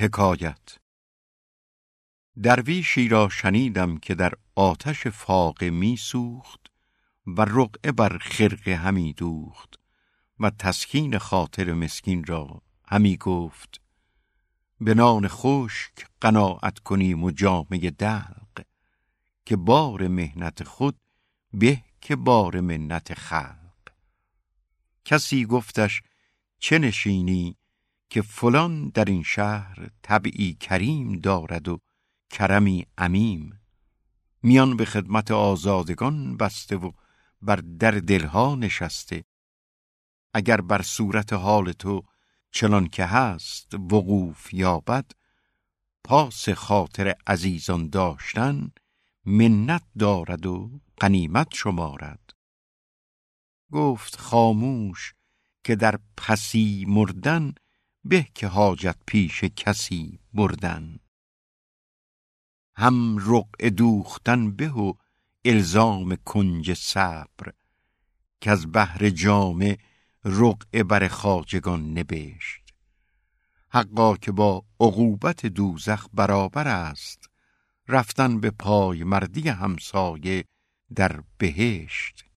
حکایت. درویشی را شنیدم که در آتش فاقه می سوخت و رقعه بر خرقه همی دوخت و تسکین خاطر مسکین را همی گفت به نان خشک قناعت کنیم و جامه دلق که بار مهنت خود به که بار منت خلق. کسی گفتش چه نشینی؟ که فلان در این شهر طبعی کریم دارد و کرمی امیم. میان به خدمت آزادگان بسته و بر در دلها نشسته. اگر بر صورت حال تو چنان که هست وقوف یابد پاس خاطر عزیزان داشتن منت دارد و قنیمت شمارد. گفت خاموش که در پسی مردن به که حاجت پیش کسی بردن. هم رقع دوختن به و الزام کنج صبر که از بهر جامه رقع بر خاجگان نبشت. حقا که با عقوبت دوزخ برابر است رفتن به پای مردی همسایه در بهشت.